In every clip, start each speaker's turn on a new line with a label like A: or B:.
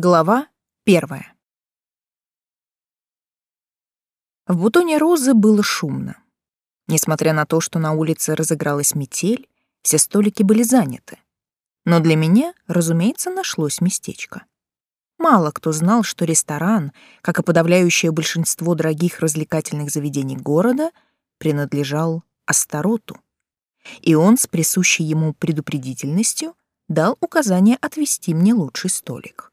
A: Глава первая. В бутоне розы было шумно. Несмотря на то, что на улице разыгралась метель, все столики были заняты. Но для меня, разумеется, нашлось местечко. Мало кто знал, что ресторан, как и подавляющее большинство дорогих развлекательных заведений города, принадлежал Астароту. И он с присущей ему предупредительностью дал указание отвести мне лучший столик.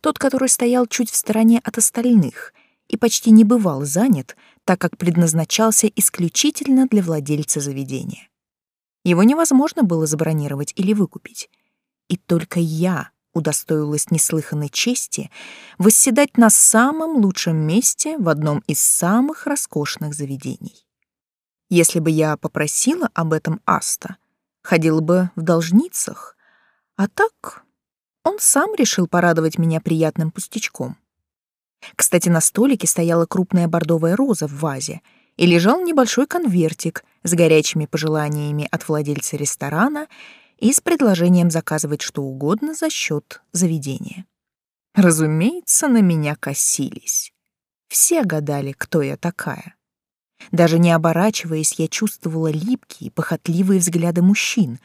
A: Тот, который стоял чуть в стороне от остальных и почти не бывал занят, так как предназначался исключительно для владельца заведения. Его невозможно было забронировать или выкупить. И только я удостоилась неслыханной чести восседать на самом лучшем месте в одном из самых роскошных заведений. Если бы я попросила об этом Аста, ходила бы в должницах, а так сам решил порадовать меня приятным пустячком. Кстати, на столике стояла крупная бордовая роза в вазе и лежал небольшой конвертик с горячими пожеланиями от владельца ресторана и с предложением заказывать что угодно за счет заведения. Разумеется, на меня косились. Все гадали, кто я такая. Даже не оборачиваясь, я чувствовала липкие, похотливые взгляды мужчин,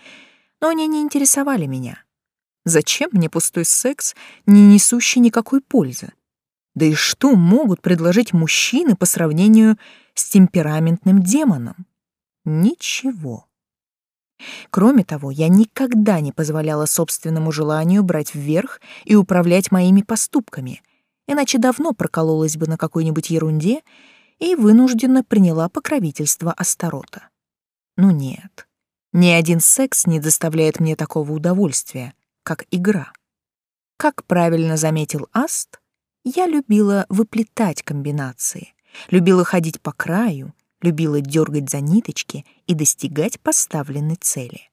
A: но они не интересовали меня. Зачем мне пустой секс, не несущий никакой пользы? Да и что могут предложить мужчины по сравнению с темпераментным демоном? Ничего. Кроме того, я никогда не позволяла собственному желанию брать вверх и управлять моими поступками, иначе давно прокололась бы на какой-нибудь ерунде и вынужденно приняла покровительство Астарота. Ну нет, ни один секс не доставляет мне такого удовольствия, как игра. Как правильно заметил Аст, я любила выплетать комбинации, любила ходить по краю, любила дергать за ниточки и достигать поставленной цели.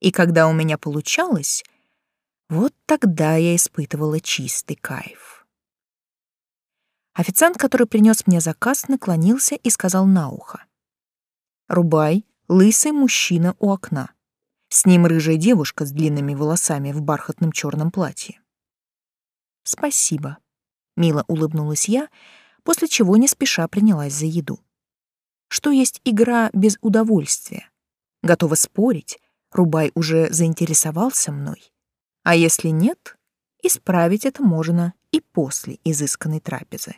A: И когда у меня получалось, вот тогда я испытывала чистый кайф. Официант, который принес мне заказ, наклонился и сказал на ухо. «Рубай, лысый мужчина у окна. С ним рыжая девушка с длинными волосами в бархатном черном платье. «Спасибо», — мило улыбнулась я, после чего не спеша принялась за еду. Что есть игра без удовольствия? Готова спорить, Рубай уже заинтересовался мной. А если нет, исправить это можно и после изысканной трапезы.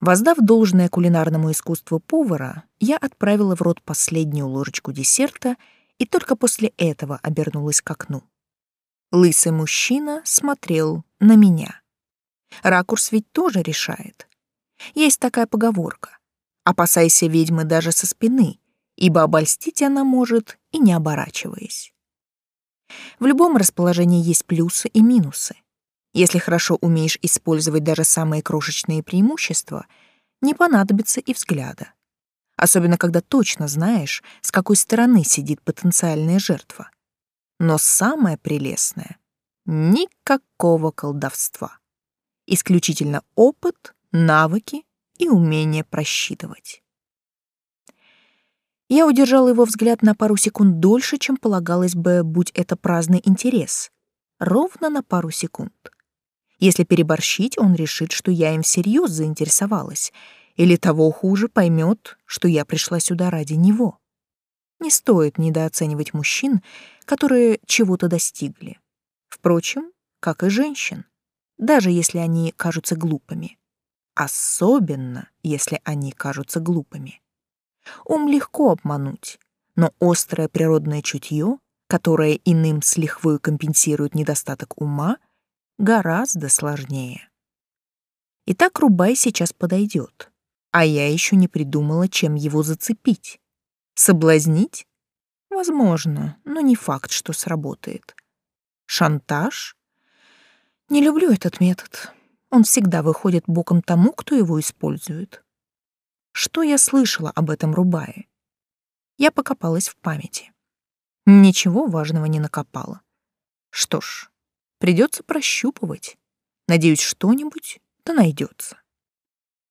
A: Воздав должное кулинарному искусству повара, я отправила в рот последнюю ложечку десерта — и только после этого обернулась к окну. Лысый мужчина смотрел на меня. Ракурс ведь тоже решает. Есть такая поговорка. Опасайся ведьмы даже со спины, ибо обольстить она может и не оборачиваясь. В любом расположении есть плюсы и минусы. Если хорошо умеешь использовать даже самые крошечные преимущества, не понадобится и взгляда особенно когда точно знаешь, с какой стороны сидит потенциальная жертва. Но самое прелестное — никакого колдовства. Исключительно опыт, навыки и умение просчитывать. Я удержал его взгляд на пару секунд дольше, чем полагалось бы, будь это праздный интерес. Ровно на пару секунд. Если переборщить, он решит, что я им всерьез заинтересовалась — или того хуже, поймет, что я пришла сюда ради него. Не стоит недооценивать мужчин, которые чего-то достигли. Впрочем, как и женщин, даже если они кажутся глупыми. Особенно, если они кажутся глупыми. Ум легко обмануть, но острое природное чутье, которое иным с лихвой компенсирует недостаток ума, гораздо сложнее. Итак, Рубай сейчас подойдет. А я еще не придумала, чем его зацепить. Соблазнить? Возможно, но не факт, что сработает. Шантаж? Не люблю этот метод. Он всегда выходит боком тому, кто его использует. Что я слышала об этом Рубае? Я покопалась в памяти. Ничего важного не накопала. Что ж, придется прощупывать. Надеюсь, что-нибудь да найдется.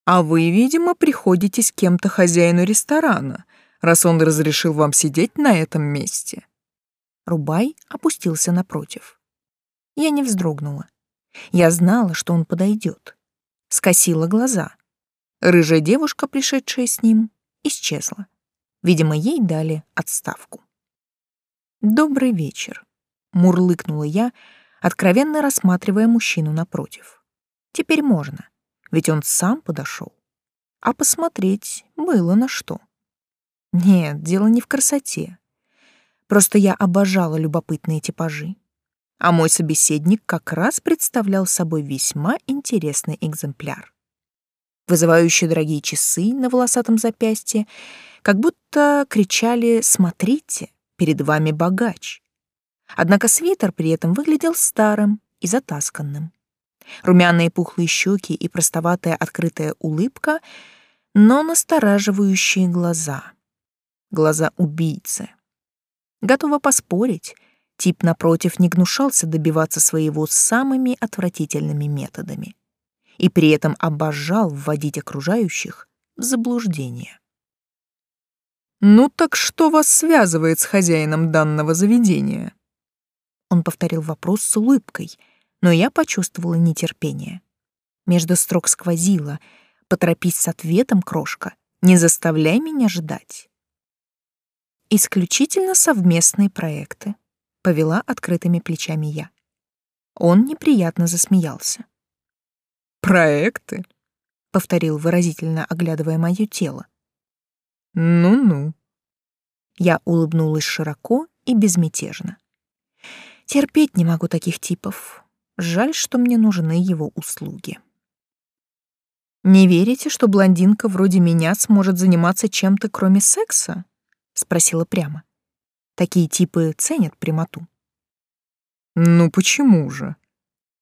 A: А вы, видимо, приходите с кем-то хозяину ресторана, раз он разрешил вам сидеть на этом месте. Рубай опустился напротив. Я не вздрогнула. Я знала, что он подойдет. Скосила глаза. Рыжая девушка, пришедшая с ним, исчезла. Видимо, ей дали отставку. «Добрый вечер», — мурлыкнула я, откровенно рассматривая мужчину напротив. «Теперь можно, ведь он сам подошел. А посмотреть было на что. Нет, дело не в красоте. Просто я обожала любопытные типажи. А мой собеседник как раз представлял собой весьма интересный экземпляр. Вызывающие дорогие часы на волосатом запястье как будто кричали «Смотрите, перед вами богач». Однако свитер при этом выглядел старым и затасканным. Румяные пухлые щеки и простоватая открытая улыбка, но настораживающие глаза. Глаза убийцы. Готова поспорить, тип напротив не гнушался добиваться своего самыми отвратительными методами и при этом обожал вводить окружающих в заблуждение. «Ну так что вас связывает с хозяином данного заведения?» Он повторил вопрос с улыбкой, но я почувствовала нетерпение. Между строк сквозило «Поторопись с ответом, крошка, не заставляй меня ждать». «Исключительно совместные проекты», — повела открытыми плечами я. Он неприятно засмеялся.
B: «Проекты?»
A: — повторил выразительно, оглядывая мое тело.
B: «Ну-ну».
A: Я улыбнулась широко и безмятежно. Терпеть не могу таких типов. Жаль, что мне нужны его услуги. «Не верите, что блондинка вроде меня сможет заниматься чем-то, кроме секса?» — спросила прямо. Такие типы ценят прямоту.
B: «Ну почему же?»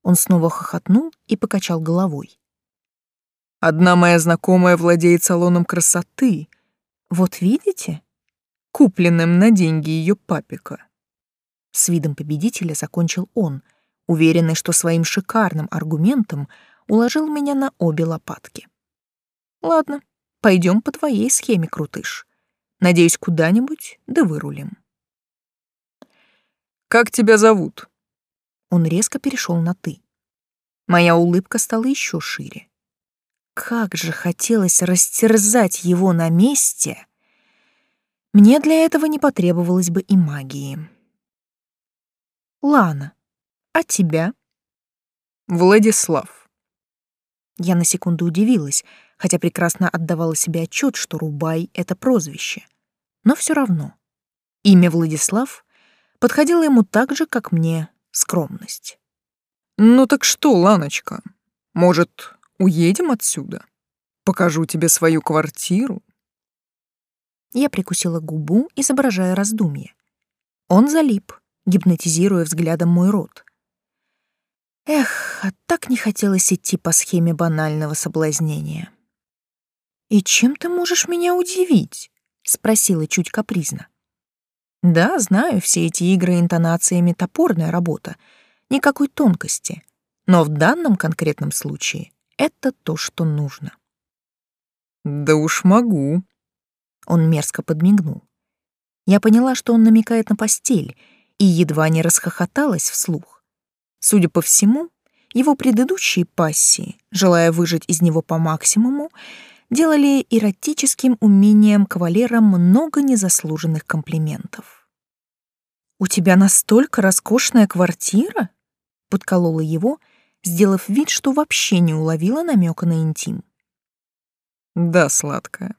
A: Он снова хохотнул и покачал головой.
B: «Одна моя знакомая владеет салоном красоты,
A: вот видите?
B: Купленным на деньги ее папика.
A: С видом победителя закончил он, уверенный, что своим шикарным аргументом уложил меня на обе лопатки. Ладно, пойдем по твоей схеме, крутыш. Надеюсь, куда-нибудь да вырулим.
B: Как тебя зовут?
A: Он резко перешел на ты. Моя улыбка стала еще шире. Как же хотелось растерзать его на месте. Мне для этого не потребовалось бы и магии. Лана, а тебя?
B: Владислав.
A: Я на секунду удивилась, хотя прекрасно отдавала себе отчет, что Рубай — это прозвище. Но все равно. Имя Владислав подходило ему так же, как мне скромность.
B: «Ну так что, Ланочка, может, Уедем отсюда. Покажу тебе свою квартиру.
A: Я прикусила губу, изображая раздумье. Он залип, гипнотизируя взглядом мой рот. Эх, а так не хотелось идти по схеме банального соблазнения. «И чем ты можешь меня удивить?» — спросила чуть капризно. «Да, знаю, все эти игры интонациями — топорная работа, никакой тонкости. Но в данном конкретном случае это то, что нужно.
B: Да уж могу.
A: Он мерзко подмигнул. Я поняла, что он намекает на постель, и едва не расхохоталась вслух. Судя по всему, его предыдущие пассии, желая выжать из него по максимуму, делали эротическим умением кавалера много незаслуженных комплиментов. «У тебя настолько роскошная квартира?» — подколола его — сделав вид, что вообще не уловила намека на интим.
B: Да, сладкая.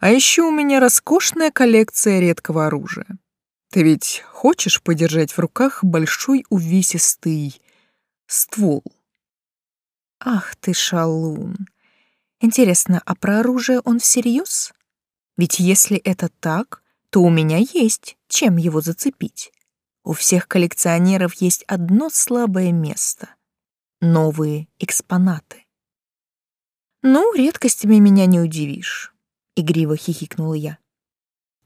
B: А еще у меня роскошная коллекция редкого оружия. Ты ведь хочешь подержать в руках большой увесистый ствол?
A: Ах ты шалун. Интересно, а про оружие он всерьез? Ведь если это так, то у меня есть чем его зацепить. У всех коллекционеров есть одно слабое место новые экспонаты. «Ну, редкостями меня не удивишь», — игриво хихикнула я.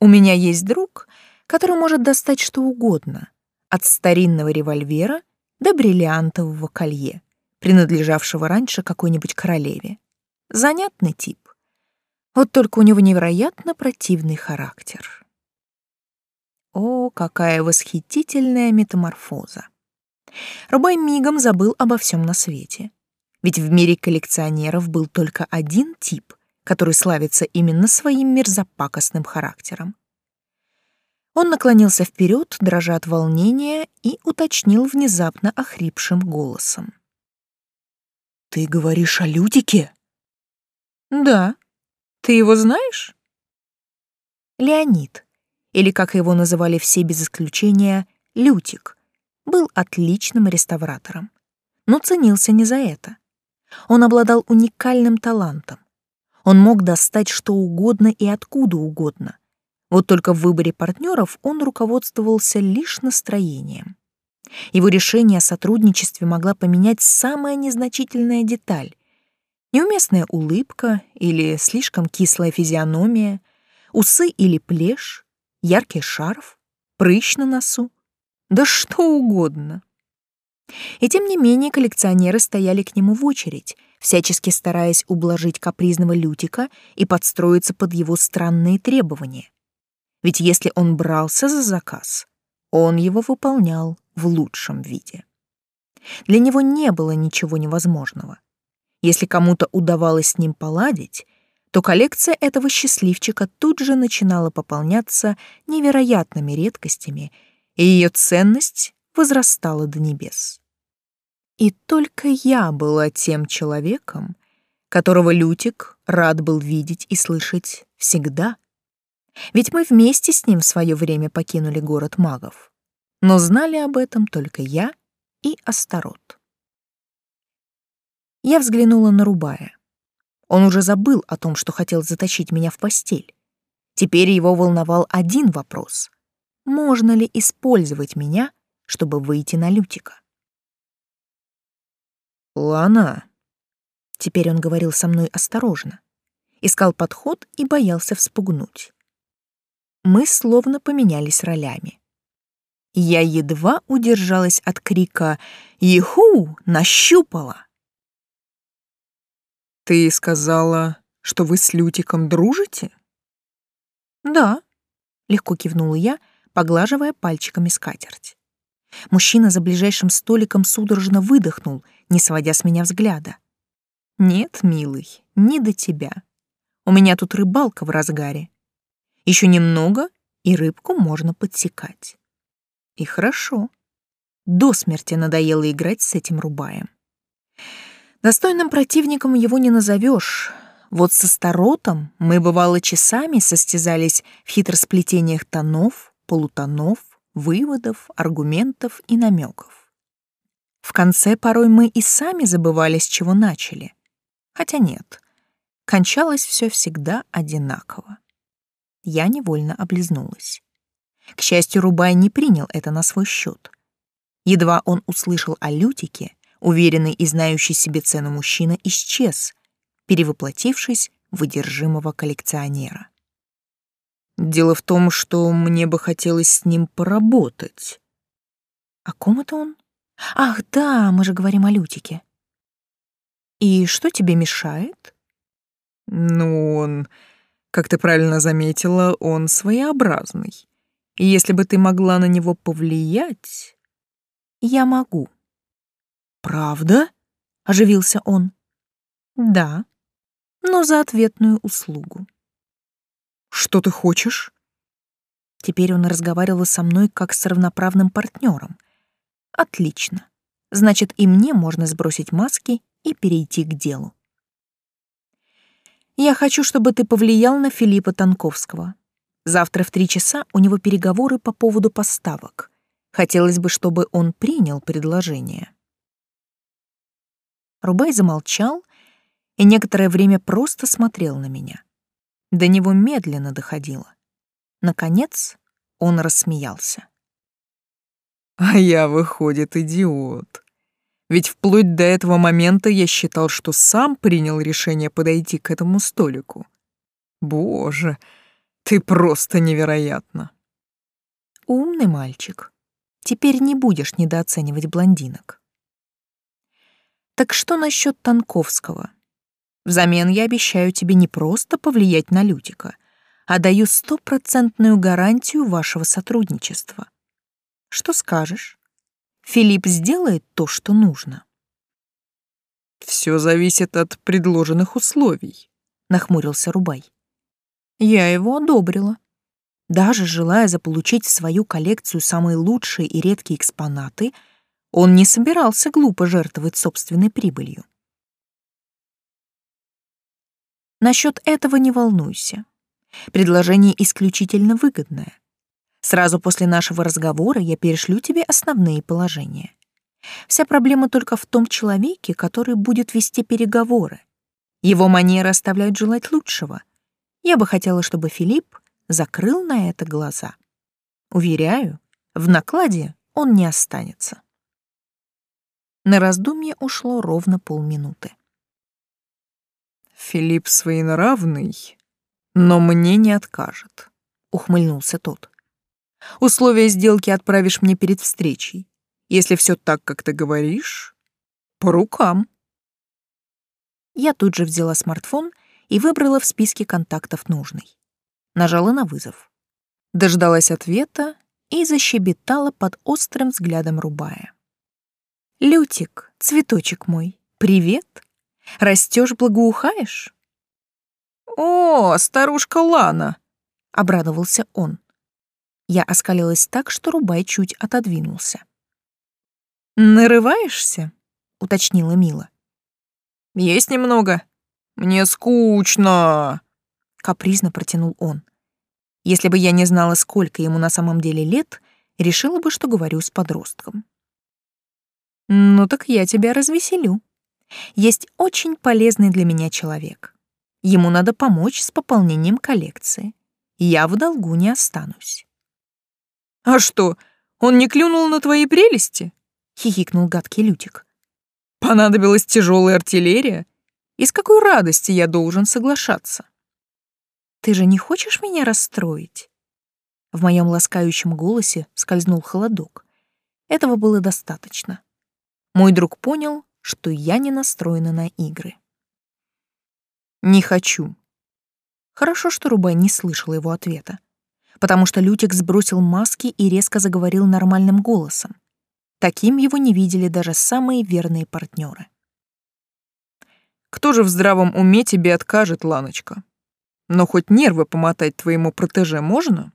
A: «У меня есть друг, который может достать что угодно, от старинного револьвера до бриллиантового колье, принадлежавшего раньше какой-нибудь королеве. Занятный тип. Вот только у него невероятно противный характер. О, какая восхитительная метаморфоза! Рубай мигом забыл обо всем на свете. Ведь в мире коллекционеров был только один тип, который славится именно своим мерзопакостным характером. Он наклонился вперед, дрожа от волнения, и уточнил внезапно охрипшим голосом.
B: «Ты говоришь о Лютике?»
A: «Да. Ты его знаешь?» Леонид, или, как его называли все без исключения, Лютик, был отличным реставратором, но ценился не за это. Он обладал уникальным талантом. Он мог достать что угодно и откуда угодно. Вот только в выборе партнеров он руководствовался лишь настроением. Его решение о сотрудничестве могла поменять самая незначительная деталь. Неуместная улыбка или слишком кислая физиономия, усы или плешь, яркий шарф, прыщ на носу. Да что угодно. И тем не менее коллекционеры стояли к нему в очередь, всячески стараясь ублажить капризного Лютика и подстроиться под его странные требования. Ведь если он брался за заказ, он его выполнял в лучшем виде. Для него не было ничего невозможного. Если кому-то удавалось с ним поладить, то коллекция этого счастливчика тут же начинала пополняться невероятными редкостями, и ее ценность возрастала до небес. И только я была тем человеком, которого Лютик рад был видеть и слышать всегда. Ведь мы вместе с ним в свое время покинули город магов. Но знали об этом только я и Астарот. Я взглянула на Рубая. Он уже забыл о том, что хотел затащить меня в постель. Теперь его волновал один вопрос. Можно ли использовать меня, чтобы выйти на Лютика?
B: «Лана!»
A: Теперь он говорил со мной осторожно. Искал подход и боялся вспугнуть. Мы словно поменялись ролями. Я едва удержалась от крика «Иху! Нащупала!»
B: «Ты сказала, что вы с Лютиком дружите?»
A: «Да», — легко кивнула я, поглаживая пальчиками скатерть. Мужчина за ближайшим столиком судорожно выдохнул, не сводя с меня взгляда. «Нет, милый, не до тебя. У меня тут рыбалка в разгаре. Еще немного, и рыбку можно подсекать». И хорошо. До смерти надоело играть с этим рубаем. Достойным противником его не назовешь. Вот со Старотом мы, бывало, часами состязались в хитросплетениях тонов, полутонов, выводов, аргументов и намеков. В конце порой мы и сами забывали, с чего начали. Хотя нет, кончалось все всегда одинаково. Я невольно облизнулась. К счастью, Рубай не принял это на свой счет. Едва он услышал о Лютике, уверенный и знающий себе цену мужчина исчез, перевоплотившись в одержимого коллекционера.
B: Дело в том, что мне бы хотелось с ним поработать.
A: О ком это он? Ах, да, мы же говорим о Лютике. И что тебе мешает?
B: Ну, он, как ты правильно заметила, он своеобразный. И если бы ты могла на него повлиять...
A: Я могу.
B: Правда?
A: Оживился он. Да, но за ответную услугу.
B: Что ты хочешь?
A: Теперь он разговаривал со мной как с равноправным партнером. Отлично. Значит, и мне можно сбросить маски и перейти к делу. Я хочу, чтобы ты повлиял на Филиппа Танковского. Завтра в три часа у него переговоры по поводу поставок. Хотелось бы, чтобы он принял предложение. Рубай замолчал и некоторое время просто смотрел на меня. До него медленно доходило. Наконец он рассмеялся.
B: А я, выходит, идиот. Ведь вплоть до этого момента я считал, что сам принял решение подойти к этому столику. Боже, ты просто невероятно.
A: Умный мальчик. Теперь не будешь недооценивать блондинок. Так что насчет Танковского? Взамен я обещаю тебе не просто повлиять на Лютика, а даю стопроцентную гарантию вашего сотрудничества. Что скажешь? Филипп сделает то, что нужно.
B: Все зависит от предложенных условий, нахмурился Рубай.
A: Я его одобрила. Даже желая заполучить в свою коллекцию самые лучшие и редкие экспонаты, он не собирался глупо жертвовать собственной прибылью. Насчет этого не волнуйся. Предложение исключительно выгодное. Сразу после нашего разговора я перешлю тебе основные положения. Вся проблема только в том человеке, который будет вести переговоры. Его манера оставляет желать лучшего. Я бы хотела, чтобы Филипп закрыл на это глаза. Уверяю, в накладе он не останется. На раздумье ушло ровно полминуты.
B: «Филипп своенравный, но мне не откажет», — ухмыльнулся тот. «Условия сделки отправишь мне перед встречей. Если все так, как ты говоришь, по рукам».
A: Я тут же взяла смартфон и выбрала в списке контактов нужный. Нажала на вызов. Дождалась ответа и защебетала под острым взглядом Рубая. «Лютик, цветочек мой, привет! Растешь, благоухаешь?»
B: «О, старушка Лана!» — обрадовался он.
A: Я оскалилась так, что Рубай чуть отодвинулся. «Нарываешься?» — уточнила Мила.
B: «Есть немного. Мне скучно!»
A: — капризно протянул он. Если бы я не знала, сколько ему на самом деле лет, решила бы, что говорю с подростком. «Ну так я тебя развеселю. Есть очень полезный для меня человек. Ему надо помочь с пополнением коллекции. Я в долгу не останусь».
B: «А что, он не клюнул на твои прелести?»
A: — хихикнул гадкий Лютик.
B: «Понадобилась тяжелая артиллерия? И с какой радости я должен соглашаться?»
A: «Ты же не хочешь меня расстроить?» В моем ласкающем голосе скользнул холодок. Этого было достаточно. Мой друг понял, что я не настроена на игры. «Не хочу». Хорошо, что Рубай не слышал его ответа, потому что Лютик сбросил маски и резко заговорил нормальным голосом. Таким его не видели даже самые верные партнеры.
B: «Кто же в здравом уме тебе откажет, Ланочка? Но хоть нервы помотать твоему протеже можно?»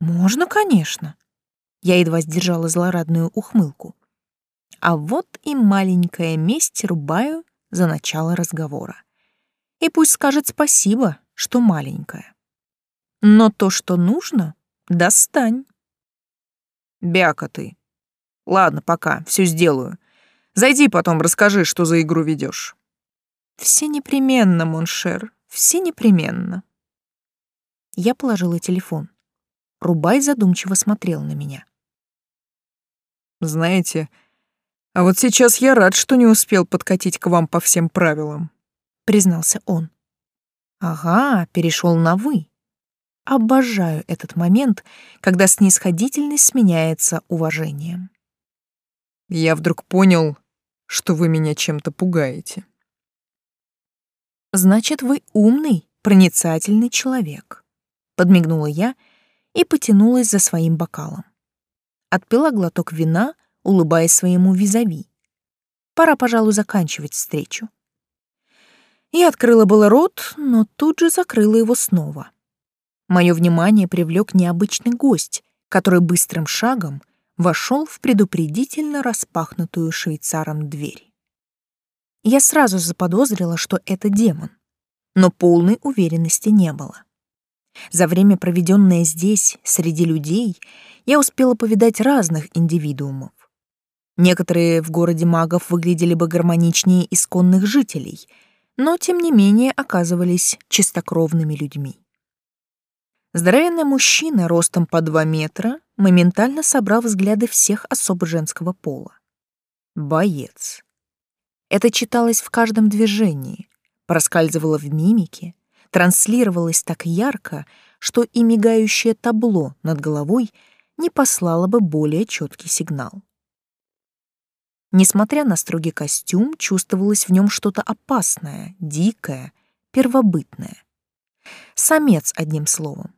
A: «Можно, конечно». Я едва сдержала злорадную ухмылку. А вот и маленькая месть рубаю за начало разговора. И пусть скажет спасибо, что маленькая. Но то, что нужно, достань.
B: Бяка ты, Ладно, пока, все сделаю. Зайди потом, расскажи, что за игру ведешь.
A: Все непременно, mon cher, все непременно. Я положила телефон. Рубай задумчиво смотрел на меня.
B: Знаете, а вот сейчас я рад, что не успел подкатить к вам по всем правилам, признался он.
A: Ага, перешел на вы. Обожаю этот момент, когда снисходительность сменяется уважением.
B: Я вдруг понял, что вы меня чем-то пугаете.
A: Значит, вы умный, проницательный человек, подмигнула я и потянулась за своим бокалом. Отпила глоток вина, улыбаясь своему визави. Пора, пожалуй, заканчивать встречу. Я открыла было рот, но тут же закрыла его снова. Мое внимание привлек необычный гость, который быстрым шагом вошел в предупредительно распахнутую швейцаром дверь. Я сразу заподозрила, что это демон, но полной уверенности не было. За время, проведенное здесь, среди людей, я успела повидать разных индивидуумов. Некоторые в городе магов выглядели бы гармоничнее исконных жителей, но, тем не менее, оказывались чистокровными людьми. Здоровенный мужчина ростом по два метра моментально собрал взгляды всех особ женского пола. Боец. Это читалось в каждом движении, проскальзывало в мимике, транслировалось так ярко, что и мигающее табло над головой не послало бы более четкий сигнал. Несмотря на строгий костюм, чувствовалось в нем что-то опасное, дикое, первобытное. Самец, одним словом.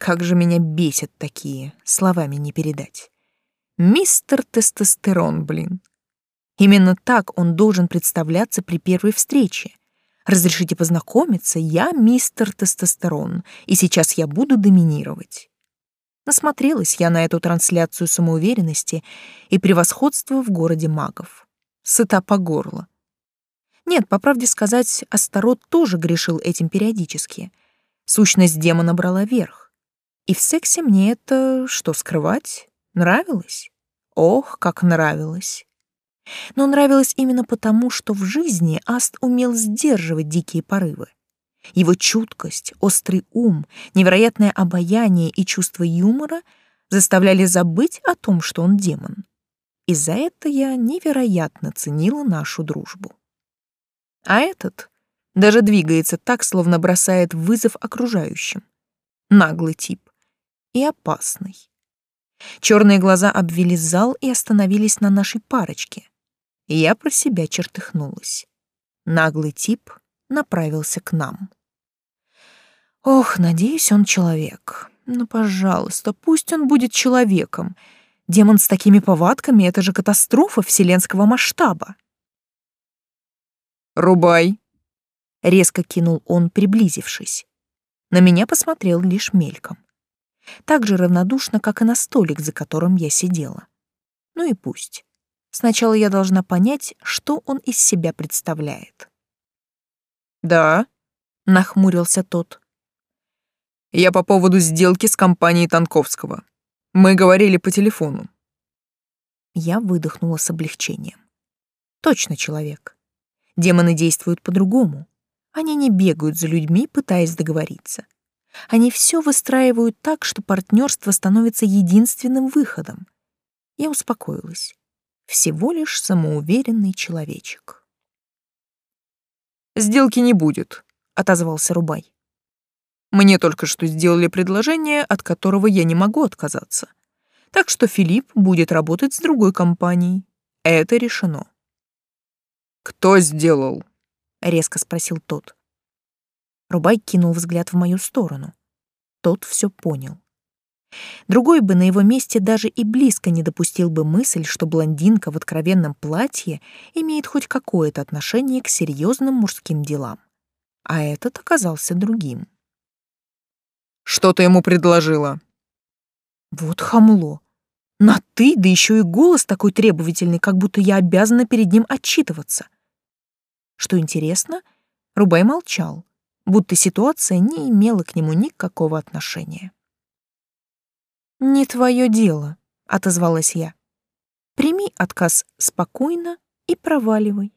A: Как же меня бесят такие, словами не передать. Мистер Тестостерон, блин. Именно так он должен представляться при первой встрече. Разрешите познакомиться, я мистер Тестостерон, и сейчас я буду доминировать. Насмотрелась я на эту трансляцию самоуверенности и превосходства в городе магов. Сыта по горло. Нет, по правде сказать, Астарот тоже грешил этим периодически. Сущность демона брала верх. И в сексе мне это, что скрывать, нравилось. Ох, как нравилось. Но нравилось именно потому, что в жизни Аст умел сдерживать дикие порывы. Его чуткость, острый ум, невероятное обаяние и чувство юмора заставляли забыть о том, что он демон. И за это я невероятно ценила нашу дружбу. А этот даже двигается так, словно бросает вызов окружающим. Наглый тип и опасный. Черные глаза обвели зал и остановились на нашей парочке. Я про себя чертыхнулась. Наглый тип направился к нам. Ох, надеюсь, он человек. Ну, пожалуйста, пусть он будет человеком. Демон с такими повадками — это же катастрофа вселенского масштаба.
B: «Рубай!»
A: — резко кинул он, приблизившись. На меня посмотрел лишь мельком. Так же равнодушно, как и на столик, за которым я сидела. Ну и пусть. Сначала я должна понять, что он из себя представляет.
B: «Да», — нахмурился тот. «Я по поводу сделки с компанией Танковского. Мы говорили по телефону».
A: Я выдохнула с облегчением. Точно человек. Демоны действуют по-другому. Они не бегают за людьми, пытаясь договориться. Они все выстраивают так, что партнерство становится единственным выходом. Я успокоилась. Всего лишь самоуверенный человечек.
B: «Сделки не будет», — отозвался Рубай. «Мне только что сделали предложение, от которого я не могу отказаться. Так что Филипп будет работать с другой компанией. Это решено». «Кто сделал?» — резко спросил тот.
A: Рубай кинул взгляд в мою сторону. Тот все понял. Другой бы на его месте даже и близко не допустил бы мысль, что блондинка в откровенном платье имеет хоть какое-то отношение к серьезным мужским делам. А этот оказался другим.
B: «Что ты ему предложила?»
A: «Вот хамло. На «ты», да еще и голос такой требовательный, как будто я обязана перед ним отчитываться». Что интересно, Рубай молчал, будто ситуация не имела к нему никакого отношения. «Не твое дело», — отозвалась я. «Прими отказ спокойно и проваливай».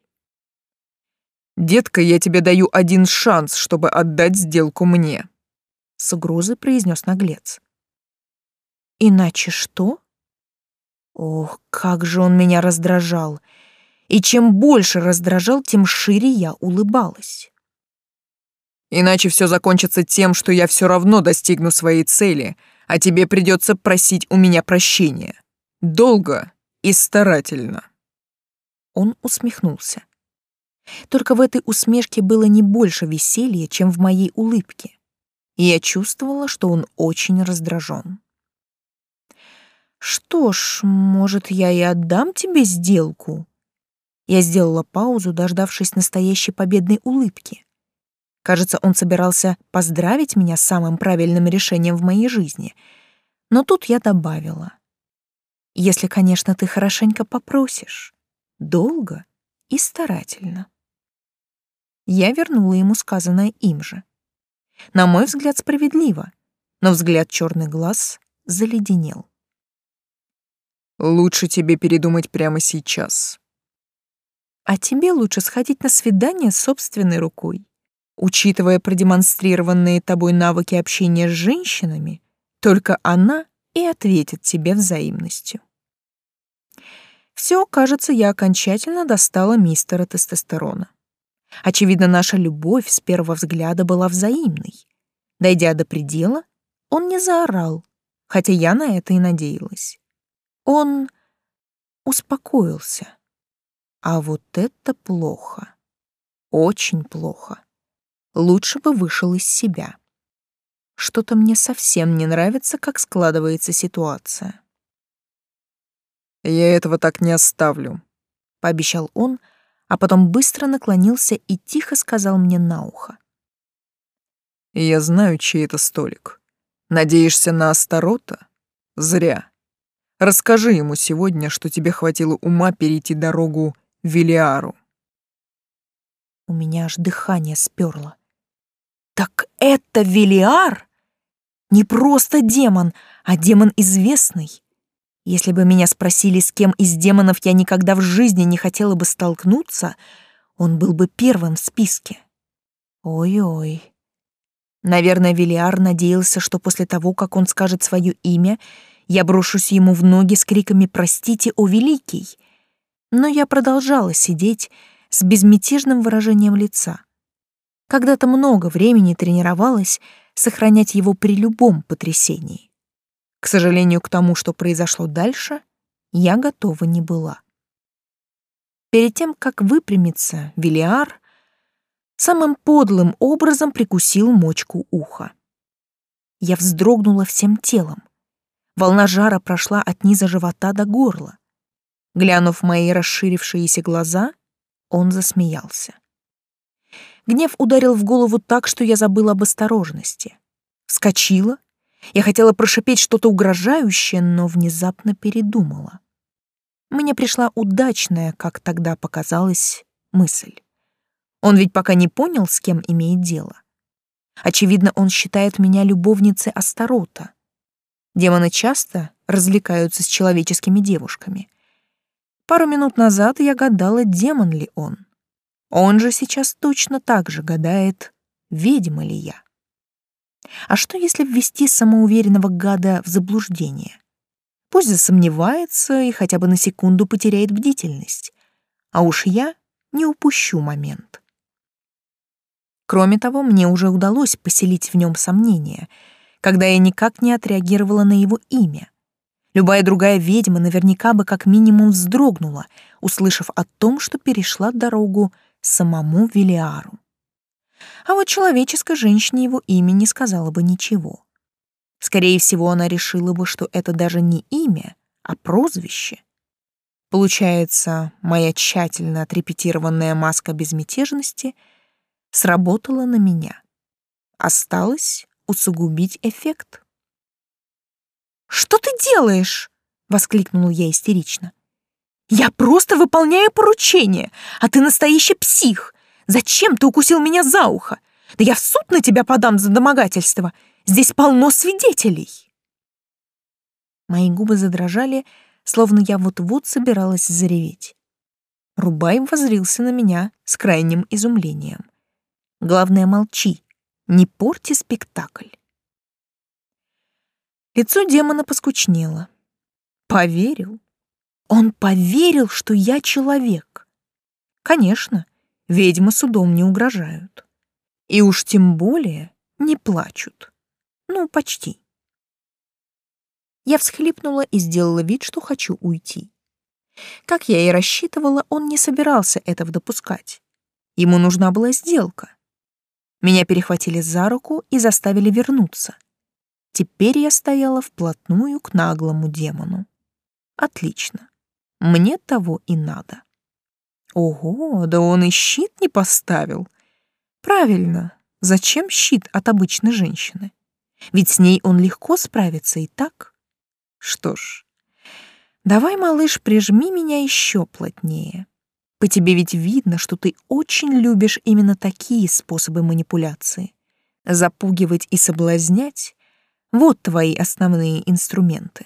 B: «Детка, я тебе даю один шанс, чтобы отдать сделку мне», — с угрозой произнес наглец.
A: «Иначе что?» Ох, как же он меня раздражал. И чем больше раздражал, тем шире я улыбалась.
B: Иначе все закончится тем, что я все равно достигну своей цели, а тебе придется просить у меня прощения. Долго и старательно.
A: Он усмехнулся. Только в этой усмешке было не больше веселья, чем в моей улыбке. И я чувствовала, что он очень раздражен. «Что ж, может, я и отдам тебе сделку?» Я сделала паузу, дождавшись настоящей победной улыбки. Кажется, он собирался поздравить меня с самым правильным решением в моей жизни. Но тут я добавила. Если, конечно, ты хорошенько попросишь. Долго и старательно. Я вернула ему сказанное им же. На мой взгляд, справедливо, но взгляд черный глаз заледенел.
B: Лучше тебе передумать прямо сейчас.
A: А тебе лучше сходить на свидание собственной рукой. Учитывая продемонстрированные тобой навыки общения с женщинами, только она и ответит тебе взаимностью. Все, кажется, я окончательно достала мистера тестостерона. Очевидно, наша любовь с первого взгляда была взаимной. Дойдя до предела, он не заорал, хотя я на это и надеялась. Он успокоился. А вот это плохо. Очень плохо лучше бы вышел из себя. Что-то мне совсем не нравится, как складывается ситуация.
B: Я этого так не оставлю,
A: пообещал он, а потом быстро наклонился и тихо сказал мне на ухо.
B: Я знаю, чей это столик. Надеешься на Астарота? Зря. Расскажи ему сегодня, что тебе хватило ума перейти дорогу Велиару.
A: У меня аж дыхание сперло. Так это Велиар? Не просто демон, а демон известный. Если бы меня спросили, с кем из демонов я никогда в жизни не хотела бы столкнуться, он был бы первым в списке. Ой-ой. Наверное, Велиар надеялся, что после того, как он скажет свое имя, я брошусь ему в ноги с криками «Простите, о великий!». Но я продолжала сидеть с безмятежным выражением лица. Когда-то много времени тренировалась сохранять его при любом потрясении. К сожалению, к тому, что произошло дальше, я готова не была. Перед тем, как выпрямиться, Велиар самым подлым образом прикусил мочку уха. Я вздрогнула всем телом. Волна жара прошла от низа живота до горла. Глянув в мои расширившиеся глаза, он засмеялся. Гнев ударил в голову так, что я забыла об осторожности. Вскочила, я хотела прошипеть что-то угрожающее, но внезапно передумала. Мне пришла удачная, как тогда показалось, мысль. Он ведь пока не понял, с кем имеет дело. Очевидно, он считает меня любовницей Астарота. Демоны часто развлекаются с человеческими девушками. Пару минут назад я гадала, демон ли он. Он же сейчас точно так же гадает, ведьма ли я. А что, если ввести самоуверенного гада в заблуждение? Пусть засомневается и хотя бы на секунду потеряет бдительность. А уж я не упущу момент. Кроме того, мне уже удалось поселить в нем сомнения, когда я никак не отреагировала на его имя. Любая другая ведьма наверняка бы как минимум вздрогнула, услышав о том, что перешла дорогу самому Велиару. А вот человеческой женщине его имя не сказала бы ничего. Скорее всего, она решила бы, что это даже не имя, а прозвище. Получается, моя тщательно отрепетированная маска безмятежности сработала на меня. Осталось усугубить эффект. «Что ты делаешь?» — воскликнула я истерично. «Я просто выполняю поручение, а ты настоящий псих. Зачем ты укусил меня за ухо? Да я в суд на тебя подам за домогательство. Здесь полно свидетелей. Мои губы задрожали, словно я вот-вот собиралась зареветь. Рубай возрился на меня с крайним изумлением. Главное, молчи, не порти спектакль. Лицо демона поскучнело. Поверил. Он поверил, что я человек. Конечно, ведьмы судом не угрожают. И уж тем более не плачут. Ну, почти. Я всхлипнула и сделала вид, что хочу уйти. Как я и рассчитывала, он не собирался этого допускать. Ему нужна была сделка. Меня перехватили за руку и заставили вернуться. Теперь я стояла вплотную к наглому демону. Отлично. Мне того и надо. Ого, да он и щит не поставил. Правильно, зачем щит от обычной женщины? Ведь с ней он легко справится и так. Что ж, давай, малыш, прижми меня еще плотнее. По тебе ведь видно, что ты очень любишь именно такие способы манипуляции. Запугивать и соблазнять — вот твои основные инструменты.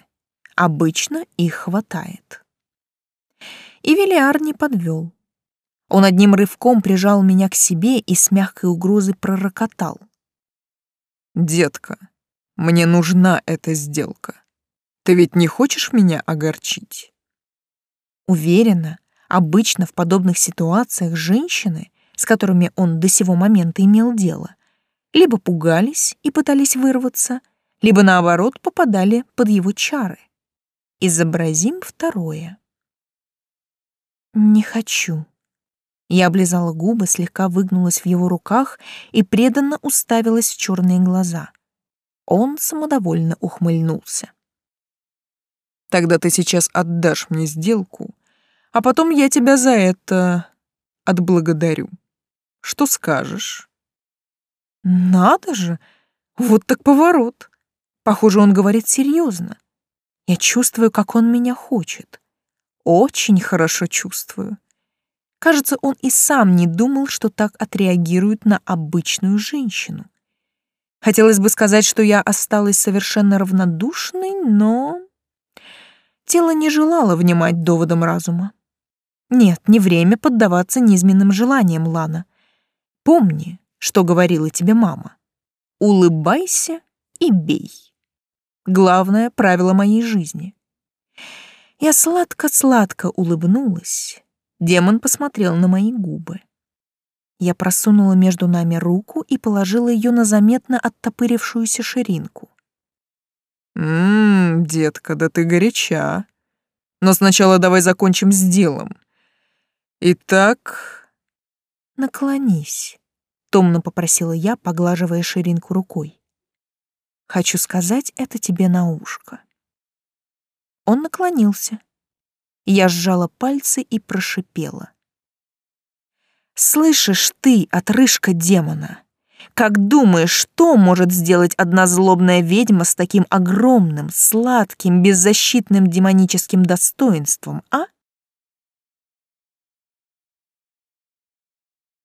A: Обычно их хватает. И Велиар не подвел. Он одним рывком прижал меня к себе и с мягкой угрозой пророкотал.
B: «Детка, мне нужна эта сделка. Ты ведь не хочешь меня огорчить?»
A: Уверена, обычно в подобных ситуациях женщины, с которыми он до сего момента имел дело, либо пугались и пытались вырваться, либо наоборот попадали под его чары. Изобразим второе. «Не хочу», я облизала губы, слегка выгнулась в его руках и преданно уставилась в черные глаза. Он самодовольно ухмыльнулся.
B: Тогда ты сейчас отдашь мне сделку, а потом я тебя за это отблагодарю. Что скажешь?
A: Надо же! Вот так поворот. Похоже, он говорит серьезно. Я чувствую, как он меня хочет. Очень хорошо чувствую. Кажется, он и сам не думал, что так отреагирует на обычную женщину. Хотелось бы сказать, что я осталась совершенно равнодушной, но... Тело не желало внимать доводам разума. Нет, не время поддаваться низменным желаниям, Лана. Помни, что говорила тебе мама. Улыбайся и бей. Главное правило моей жизни. Я сладко-сладко улыбнулась. Демон посмотрел на мои губы. Я просунула между нами руку и положила ее на заметно оттопырившуюся ширинку.
B: «Ммм, детка, да ты горяча. Но сначала давай закончим с делом. Итак...»
A: «Наклонись», — томно попросила я, поглаживая ширинку рукой. «Хочу сказать это тебе на ушко». Он наклонился. Я сжала пальцы и прошипела. «Слышишь ты, отрыжка демона, как думаешь, что может сделать одна злобная ведьма с таким огромным, сладким, беззащитным демоническим достоинством, а?»